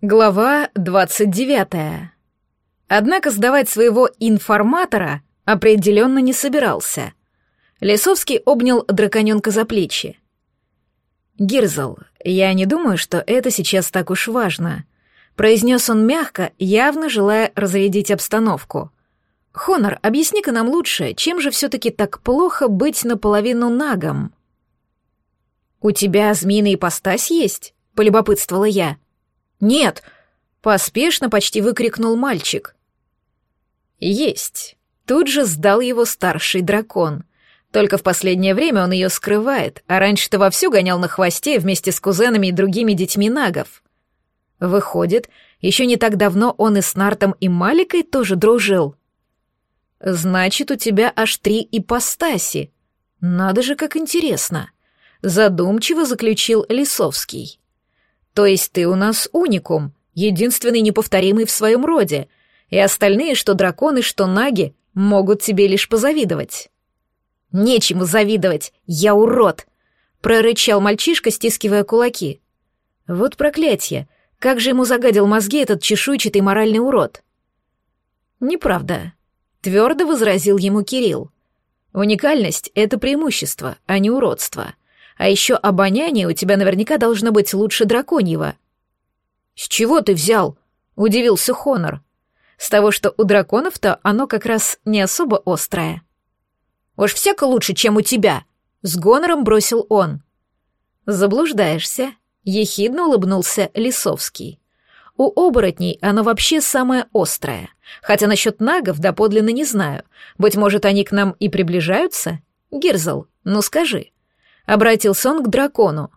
Глава 29. Однако сдавать своего информатора определенно не собирался. Лесовский обнял драконёнка за плечи. «Гирзл, я не думаю, что это сейчас так уж важно», — произнес он мягко, явно желая разрядить обстановку. «Хонор, объясни-ка нам лучше, чем же все-таки так плохо быть наполовину нагом?» «У тебя змеиный ипостась есть?» — полюбопытствовала я. «Нет!» — поспешно почти выкрикнул мальчик. «Есть!» — тут же сдал его старший дракон. Только в последнее время он ее скрывает, а раньше-то вовсю гонял на хвосте вместе с кузенами и другими детьми нагов. Выходит, еще не так давно он и с Нартом и Маликой тоже дружил. Значит, у тебя аж три ипостаси. Надо же, как интересно. Задумчиво заключил Лисовский. То есть ты у нас уникум, единственный неповторимый в своем роде, и остальные, что драконы, что наги, могут тебе лишь позавидовать. Нечему завидовать, я урод, прорычал мальчишка, стискивая кулаки. Вот проклятие, как же ему загадил мозги этот чешуйчатый моральный урод. Неправда, твердо возразил ему Кирилл. Уникальность — это преимущество, а не уродство. А еще обоняние у тебя наверняка должно быть лучше драконьего. С чего ты взял? Удивился Хонор. С того, что у драконов-то оно как раз не особо острое. Уж всяко лучше, чем у тебя, с гонором бросил он. Заблуждаешься, ехидно улыбнулся Лисовский. У оборотней оно вообще самое острое. Хотя насчет нагов доподлинно не знаю. Быть может, они к нам и приближаются? Гирзл, ну скажи, Обратился он к дракону.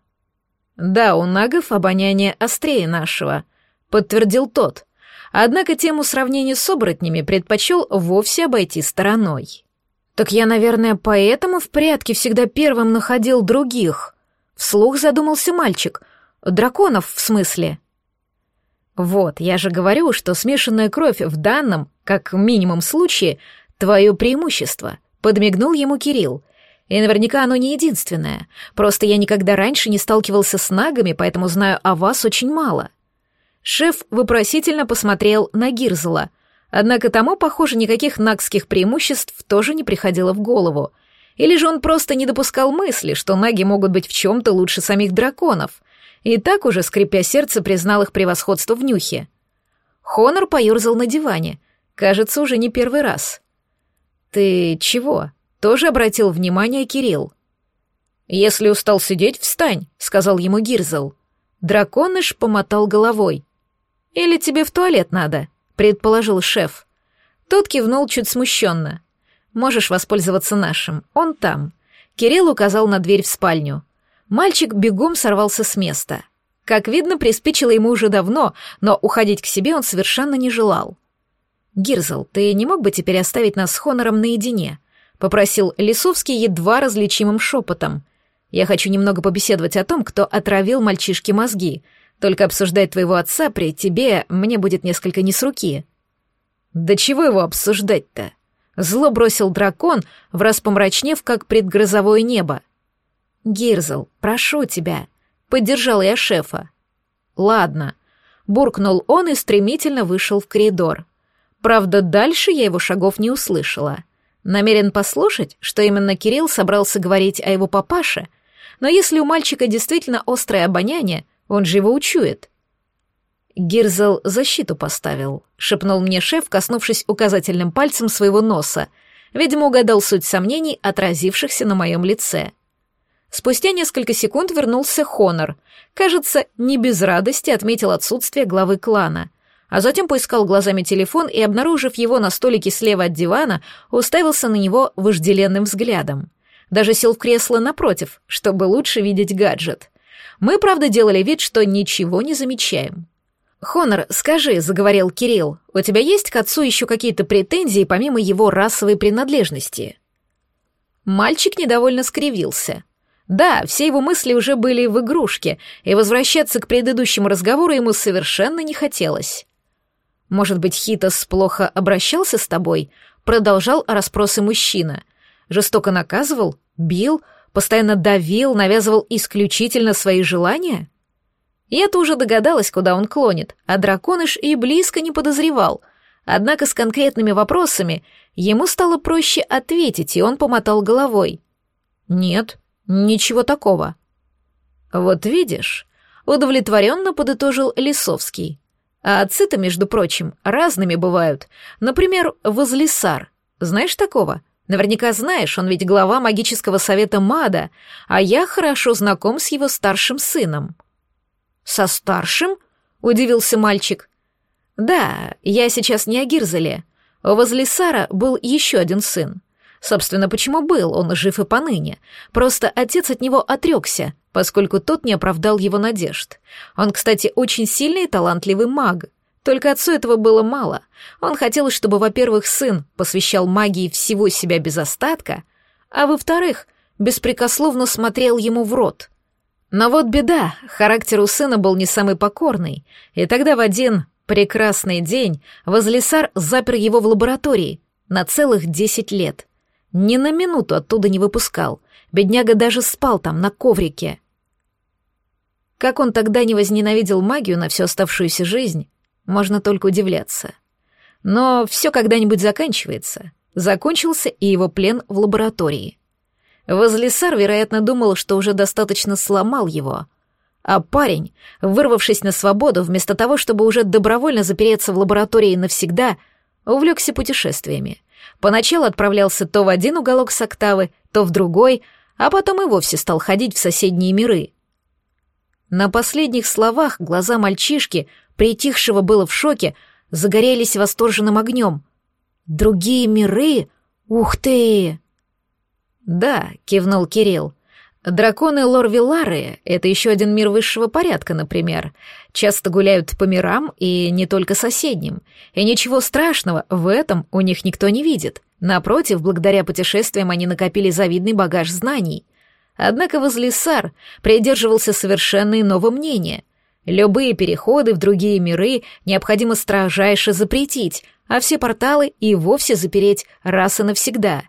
«Да, у нагов обоняние острее нашего», — подтвердил тот. Однако тему сравнения с оборотнями предпочел вовсе обойти стороной. «Так я, наверное, поэтому в прятки всегда первым находил других», — вслух задумался мальчик. «Драконов, в смысле?» «Вот, я же говорю, что смешанная кровь в данном, как минимум случае, твое преимущество», — подмигнул ему Кирилл. И наверняка оно не единственное. Просто я никогда раньше не сталкивался с нагами, поэтому знаю о вас очень мало. Шеф вопросительно посмотрел на Гирзела, однако тому, похоже, никаких нагских преимуществ тоже не приходило в голову. Или же он просто не допускал мысли, что наги могут быть в чем-то лучше самих драконов, и так уже, скрипя сердце, признал их превосходство в нюхе. Хонор поерзал на диване, кажется, уже не первый раз. «Ты чего?» Тоже обратил внимание Кирилл. «Если устал сидеть, встань», — сказал ему Гирзел. Драконыш помотал головой. «Или тебе в туалет надо», — предположил шеф. Тот кивнул чуть смущенно. «Можешь воспользоваться нашим, он там». Кирилл указал на дверь в спальню. Мальчик бегом сорвался с места. Как видно, приспичило ему уже давно, но уходить к себе он совершенно не желал. «Гирзл, ты не мог бы теперь оставить нас с Хонором наедине?» Попросил Лисовский едва различимым шепотом. Я хочу немного побеседовать о том, кто отравил мальчишке мозги. Только обсуждать твоего отца при тебе мне будет несколько не с руки. Да чего его обсуждать-то? Зло бросил дракон, враз помрачнев, как предгрозовое небо. Гирзл, прошу тебя, поддержал я шефа. Ладно, буркнул он и стремительно вышел в коридор. Правда, дальше я его шагов не услышала. Намерен послушать, что именно Кирилл собрался говорить о его папаше, но если у мальчика действительно острое обоняние, он же его учует. Гирзел защиту поставил, шепнул мне шеф, коснувшись указательным пальцем своего носа. Видимо, угадал суть сомнений, отразившихся на моем лице. Спустя несколько секунд вернулся Хонор. Кажется, не без радости отметил отсутствие главы клана — а затем поискал глазами телефон и, обнаружив его на столике слева от дивана, уставился на него вожделенным взглядом. Даже сел в кресло напротив, чтобы лучше видеть гаджет. Мы, правда, делали вид, что ничего не замечаем. «Хонор, скажи», — заговорил Кирилл, — «у тебя есть к отцу еще какие-то претензии помимо его расовой принадлежности?» Мальчик недовольно скривился. Да, все его мысли уже были в игрушке, и возвращаться к предыдущему разговору ему совершенно не хотелось. Может быть, Хитос плохо обращался с тобой? Продолжал расспросы мужчина. Жестоко наказывал? Бил? Постоянно давил, навязывал исключительно свои желания? Я-то уже догадалась, куда он клонит, а драконыш и близко не подозревал. Однако с конкретными вопросами ему стало проще ответить, и он помотал головой. «Нет, ничего такого». «Вот видишь», — удовлетворенно подытожил Лисовский. «А отцы-то, между прочим, разными бывают. Например, Возлисар. Знаешь такого?» Наверняка знаешь, он ведь глава магического совета Мада, а я хорошо знаком с его старшим сыном». «Со старшим?» — удивился мальчик. «Да, я сейчас не о Гирзеле. Возле Сара был еще один сын. Собственно, почему был, он жив и поныне. Просто отец от него отрекся, поскольку тот не оправдал его надежд. Он, кстати, очень сильный и талантливый маг. Только отцу этого было мало. Он хотел, чтобы, во-первых, сын посвящал магии всего себя без остатка, а во-вторых, беспрекословно смотрел ему в рот. Но вот беда, характер у сына был не самый покорный, и тогда в один прекрасный день Возлесар запер его в лаборатории на целых десять лет. Ни на минуту оттуда не выпускал, бедняга даже спал там на коврике. Как он тогда не возненавидел магию на всю оставшуюся жизнь, можно только удивляться. Но все когда-нибудь заканчивается. Закончился и его плен в лаборатории. Возлесар, вероятно, думал, что уже достаточно сломал его. А парень, вырвавшись на свободу, вместо того, чтобы уже добровольно запереться в лаборатории навсегда, увлекся путешествиями. Поначалу отправлялся то в один уголок с октавы, то в другой, а потом и вовсе стал ходить в соседние миры. На последних словах глаза мальчишки притихшего было в шоке, загорелись восторженным огнем. «Другие миры? Ух ты!» «Да», — кивнул Кирилл. «Драконы Лорвиллары — это еще один мир высшего порядка, например. Часто гуляют по мирам и не только соседним. И ничего страшного в этом у них никто не видит. Напротив, благодаря путешествиям они накопили завидный багаж знаний. Однако Возлисар придерживался совершенно иного мнения. Любые переходы в другие миры необходимо строжайше запретить, а все порталы и вовсе запереть раз и навсегда.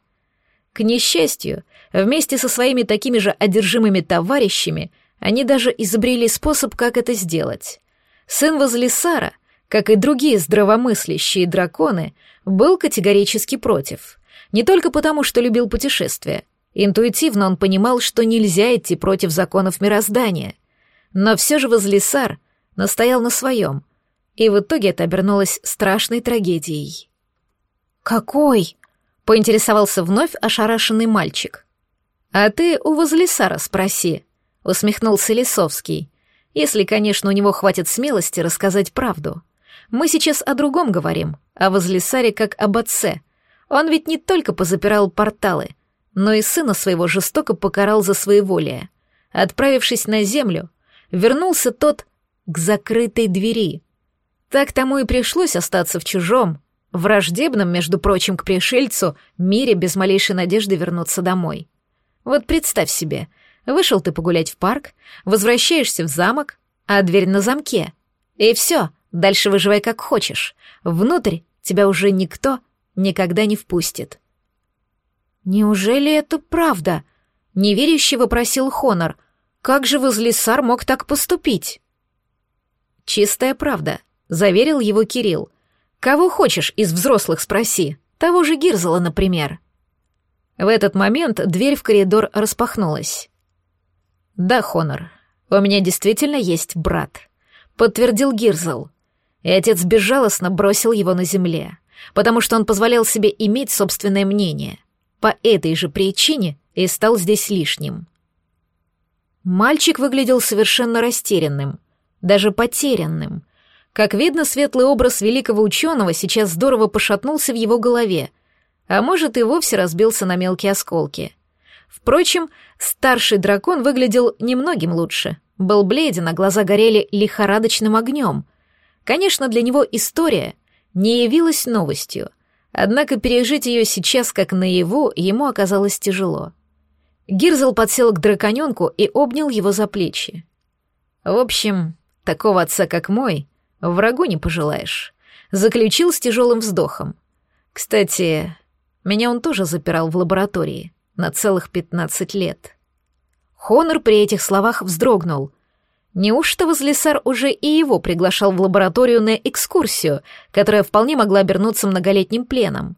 К несчастью, вместе со своими такими же одержимыми товарищами они даже изобрели способ, как это сделать. Сын Возлисара, как и другие здравомыслящие драконы, был категорически против. Не только потому, что любил путешествия. Интуитивно он понимал, что нельзя идти против законов мироздания. Но все же Возлисар настоял на своем, и в итоге это обернулось страшной трагедией. «Какой?» — поинтересовался вновь ошарашенный мальчик. «А ты у Возлисара спроси», — усмехнулся Лисовский. «Если, конечно, у него хватит смелости рассказать правду. Мы сейчас о другом говорим, о Возлисаре как об отце. Он ведь не только позапирал порталы, но и сына своего жестоко покарал за своеволие. Отправившись на землю, вернулся тот к закрытой двери. Так тому и пришлось остаться в чужом, враждебном, между прочим, к пришельцу, мире без малейшей надежды вернуться домой. Вот представь себе, вышел ты погулять в парк, возвращаешься в замок, а дверь на замке. И все, дальше выживай как хочешь. Внутрь тебя уже никто никогда не впустит. «Неужели это правда?» — неверяще вопросил Хонор — как же Возлисар мог так поступить? Чистая правда, заверил его Кирилл. Кого хочешь из взрослых спроси, того же Гирзела, например. В этот момент дверь в коридор распахнулась. «Да, Хонор, у меня действительно есть брат», — подтвердил Гирзел. И отец безжалостно бросил его на земле, потому что он позволял себе иметь собственное мнение. По этой же причине и стал здесь лишним. Мальчик выглядел совершенно растерянным, даже потерянным. Как видно, светлый образ великого ученого сейчас здорово пошатнулся в его голове, а может и вовсе разбился на мелкие осколки. Впрочем, старший дракон выглядел немногим лучше. Был бледен, а глаза горели лихорадочным огнем. Конечно, для него история не явилась новостью, однако пережить ее сейчас как наяву ему оказалось тяжело. Гирзел подсел к драконенку и обнял его за плечи. «В общем, такого отца, как мой, врагу не пожелаешь», — заключил с тяжелым вздохом. «Кстати, меня он тоже запирал в лаборатории на целых пятнадцать лет». Хонор при этих словах вздрогнул. Неужто Возлесар уже и его приглашал в лабораторию на экскурсию, которая вполне могла обернуться многолетним пленом?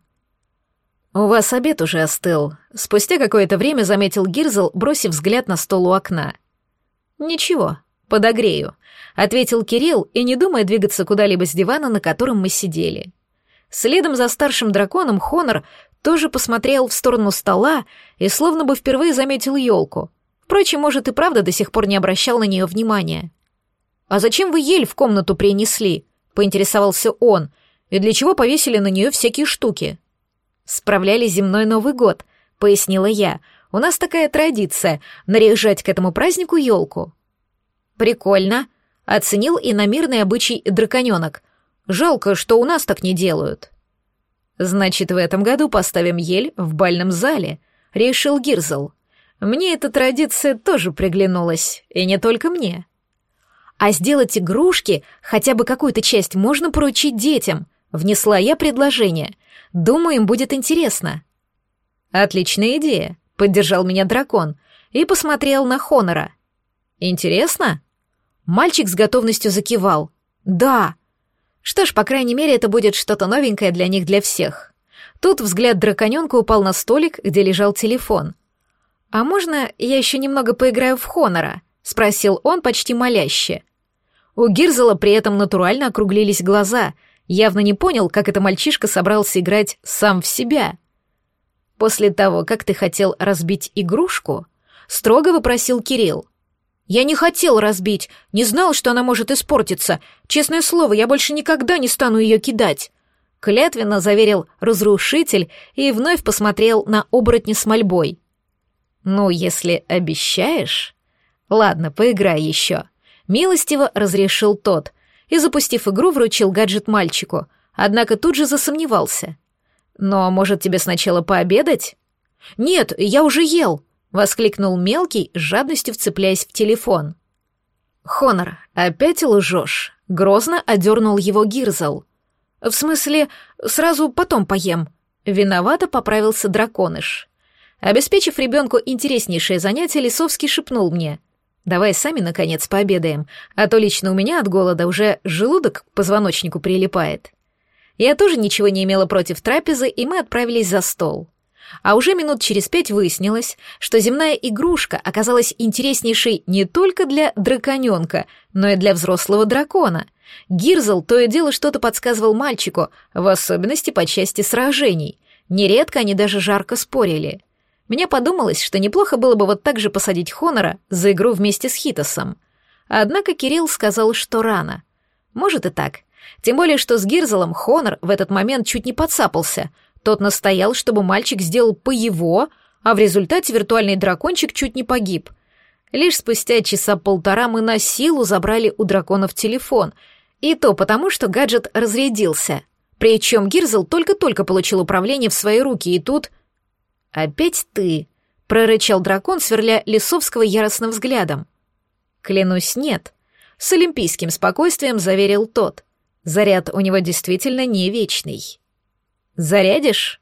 «У вас обед уже остыл», — спустя какое-то время заметил Гирзл, бросив взгляд на стол у окна. «Ничего, подогрею», — ответил Кирилл и не думая двигаться куда-либо с дивана, на котором мы сидели. Следом за старшим драконом Хонор тоже посмотрел в сторону стола и словно бы впервые заметил елку. Впрочем, может, и правда до сих пор не обращал на нее внимания. «А зачем вы ель в комнату принесли?» — поинтересовался он. «И для чего повесили на нее всякие штуки?» «Справляли земной Новый год», — пояснила я. «У нас такая традиция — наряжать к этому празднику елку». «Прикольно», — оценил и на мирный обычай драконенок. «Жалко, что у нас так не делают». «Значит, в этом году поставим ель в бальном зале», — решил Гирзл. «Мне эта традиция тоже приглянулась, и не только мне». «А сделать игрушки, хотя бы какую-то часть, можно поручить детям», — внесла я предложение. «Думаю, им будет интересно». «Отличная идея», — поддержал меня дракон и посмотрел на Хонора. «Интересно?» Мальчик с готовностью закивал. «Да», что ж, по крайней мере, это будет что-то новенькое для них для всех. Тут взгляд драконёнка упал на столик, где лежал телефон. «А можно я еще немного поиграю в Хонора?» — спросил он почти моляще. У Гирзела при этом натурально округлились глаза, явно не понял, как это мальчишка собрался играть сам в себя. «После того, как ты хотел разбить игрушку?» — строго вопросил Кирилл. Я не хотел разбить, не знал, что она может испортиться. Честное слово, я больше никогда не стану ее кидать. Клятвенно заверил разрушитель и вновь посмотрел на оборотня с мольбой. Ну, если обещаешь... Ладно, поиграй еще. Милостиво разрешил тот и, запустив игру, вручил гаджет мальчику, однако тут же засомневался. «Но, может, тебе сначала пообедать?» «Нет, я уже ел», воскликнул мелкий, с жадностью вцепляясь в телефон. «Хонор, опять лжешь?» — грозно одернул его Гирзл. «В смысле, сразу потом поем?» Виновато поправился драконыш. Обеспечив ребенку интереснейшее занятие, Лисовский шепнул мне. «Давай сами, наконец, пообедаем, а то лично у меня от голода уже желудок к позвоночнику прилипает». Я тоже ничего не имела против трапезы, и мы отправились за стол. А уже минут через пять выяснилось, что земная игрушка оказалась интереснейшей не только для драконенка, но и для взрослого дракона. Гирзл то и дело что-то подсказывал мальчику, в особенности по части сражений. Нередко они даже жарко спорили. Мне подумалось, что неплохо было бы вот так же посадить Хонора за игру вместе с Хитосом. Однако Кирилл сказал, что рано. Может и так. Тем более, что с Гирзелом Хонор в этот момент чуть не подцапался — тот настоял, чтобы мальчик сделал по его, а в результате виртуальный дракончик чуть не погиб. Лишь спустя часа полтора мы на силу забрали у драконов телефон, и то потому, что гаджет разрядился. Причем Гирзл только-только получил управление в свои руки, и тут... «Опять ты?» — прорычал дракон, сверля Лисовского яростным взглядом. «Клянусь, нет», — с олимпийским спокойствием заверил тот. Заряд у него действительно не вечный. Зарядишь?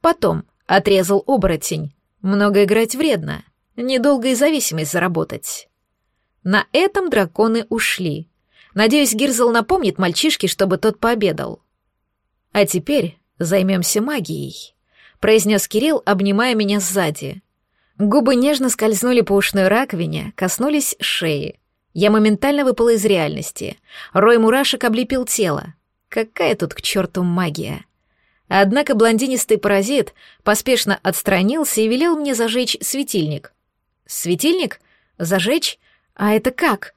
Потом, отрезал оборотень. Много играть вредно. Недолго и зависимость заработать. На этом драконы ушли. Надеюсь, Гирзл напомнит мальчишке, чтобы тот пообедал. А теперь займемся магией, произнес Кирилл, обнимая меня сзади. Губы нежно скользнули по ушной раковине, коснулись шеи. Я моментально выпала из реальности. Рой мурашек облепил тело. Какая тут к черту магия? Однако блондинистый паразит поспешно отстранился и велел мне зажечь светильник. Светильник? Зажечь? А это как?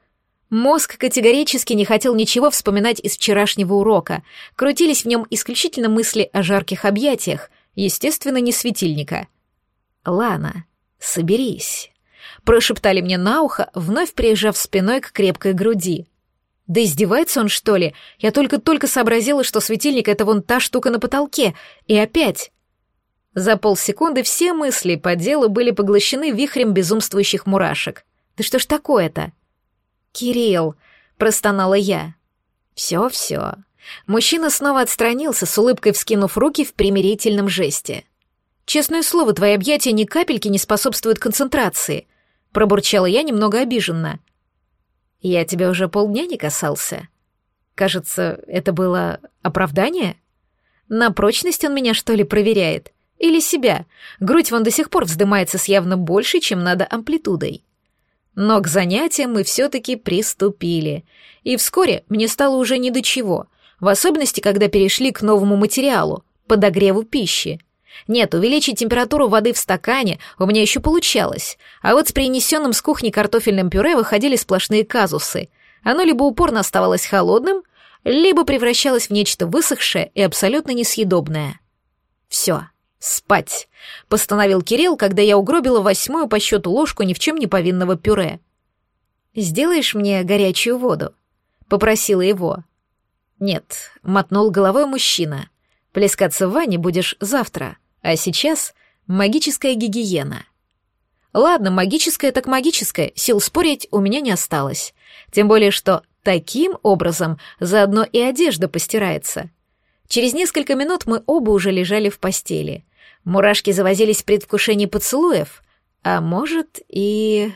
Мозг категорически не хотел ничего вспоминать из вчерашнего урока. Крутились в нем исключительно мысли о жарких объятиях, естественно, не светильника. «Лана, соберись», — прошептали мне на ухо, вновь прижав спиной к крепкой груди. Да издевается он, что ли? Я только-только сообразила, что светильник — это вон та штука на потолке. И опять... За полсекунды все мысли по делу были поглощены вихрем безумствующих мурашек. Да что ж такое-то? «Кирилл», — простонала я. «Все-все». Мужчина снова отстранился, с улыбкой вскинув руки в примирительном жесте. «Честное слово, твои объятия ни капельки не способствуют концентрации», — пробурчала я немного обиженно. Я тебя уже полдня не касался. Кажется, это было оправдание? На прочность он меня, что ли, проверяет? Или себя? Грудь вон до сих пор вздымается с явно большей, чем надо амплитудой. Но к занятиям мы все-таки приступили. И вскоре мне стало уже ни до чего, в особенности, когда перешли к новому материалу — подогреву пищи. Нет, увеличить температуру воды в стакане у меня еще получалось, а вот с принесенным с кухни картофельным пюре выходили сплошные казусы. Оно либо упорно оставалось холодным, либо превращалось в нечто высохшее и абсолютно несъедобное. Все, спать, постановил Кирилл, когда я угробила восьмую по счету ложку ни в чем не повинного пюре. «Сделаешь мне горячую воду?» — попросила его. «Нет», — мотнул головой мужчина. «Плескаться в ванне будешь завтра, а сейчас магическая гигиена». Ладно, магическая так магическая, сил спорить у меня не осталось. Тем более, что таким образом заодно и одежда постирается. Через несколько минут мы оба уже лежали в постели. Мурашки завозились в предвкушении поцелуев, а может и...